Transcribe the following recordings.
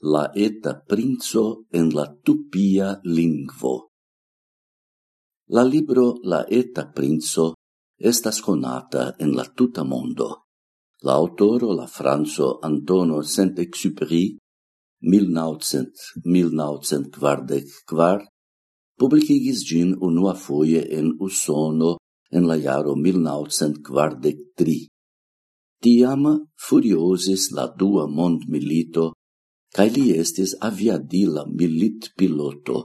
la eta princo en la tupia lingvo. La libro La eta princo estas conata en la tuta mondo. La autoro la franco Antono Saint-Exupéry 1900-1944 publicigis gin unua foie en Usono en la jaro 1943. Tiam furiosis la dua mond milito cae li estis aviadila milit piloto.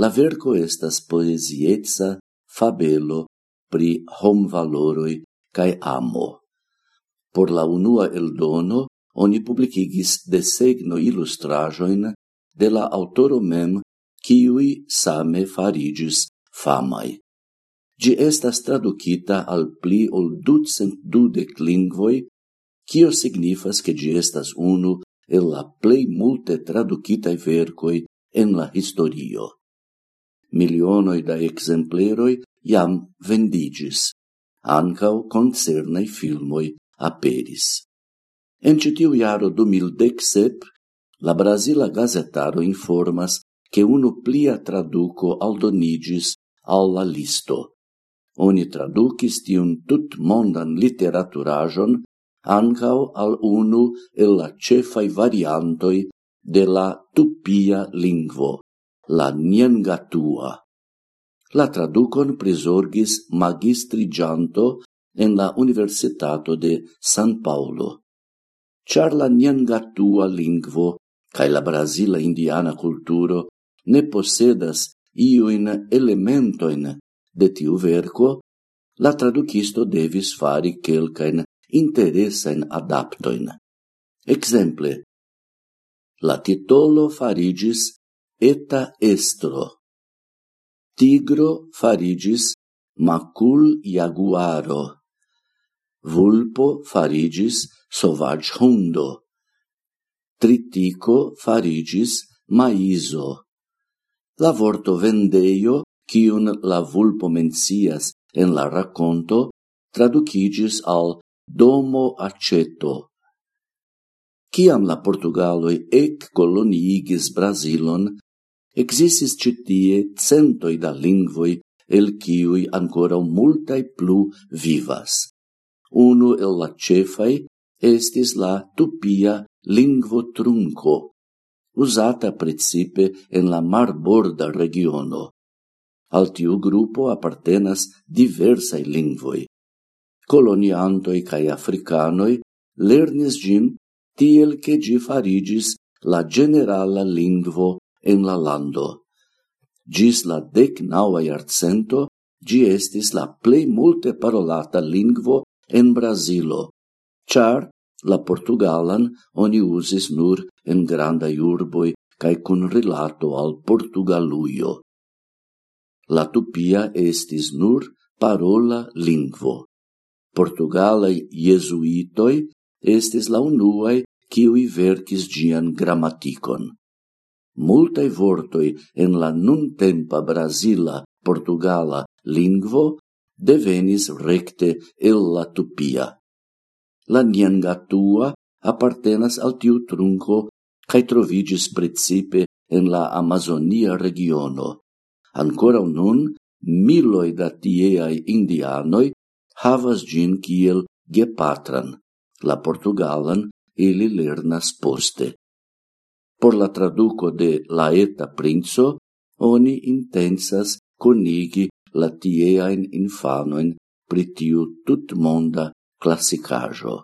La verco estas poesietza fabelo pri hom valoroi cae amo. Por la unua el dono, oni publicigis desegno illustrajoin de la autoro mem, kiui same farigis famai. Gi estas traducita al pli ol ducent dudec lingvoi, kio signifas che gi estas unu el la plei multe traducitai vercoi en la historio. Milionoi da exempleroi jam vendigis, ancau concernei filmoi aperis. En citiu iaro 2017, la Brasila Gazetaro informas che unu plia traduco aldonigis alla listo. Oni traducis tiun tut mondan literaturajon ancau al unu el la cefai variantoi de la tupia lingvo, la Niengatua. La traducon prisorgis magistrigianto en la Universitato de San Paolo. Char la Niengatua lingvo cae la brasila indiana culturo ne posedas iuin elementoin de tiu verco, la traducisto devis fari quelcaen interesen adaptoin. Exemple, la titolo farigis eta estro. Tigro farigis macul jaguaro. Vulpo farigis sovage hundo. Tritico farigis maiso. La vorto vendeio, cion la vulpo mencias en la racconto, traducigis al domo aceto. Ciam la Portugaloi ec coloniigis Brasilon, existis citie centoi da lingvoi el ciui ancora multai plu vivas. Uno el la cefai estis la tupia lingvo trunco, usata principe en la marborda regiono. Al tiu grupo appartenas diversai lingvoi, coloniantoi cae africanoi lernis gin tiel che gi farigis la generala lingvo en la lando. Gis la dec naua iarcento, gi estis la plei multe parolata lingvo en Brasilo, char la portugalan oni usis nur en granda urboi cae cun rilato al Portugaluio. La tupia estis nur parola lingvo portugalai jesuitoi estis la unuae kiui verkis gian grammaticon. Multai vortoi en la nun tempa Brasila, Portugala lingvo devenis recte el la tupia. La niangatua appartenas al tiu trunco cae trovigis principe en la Amazonia regiono. Ancora nun, miloi da tieai indianoi havas gin kiel gepatran, la portugalan ili lernas poste. Por la traduco de la eta princo, oni intensas conigi la tieain infanoin pritiu tut tutmonda classicajo.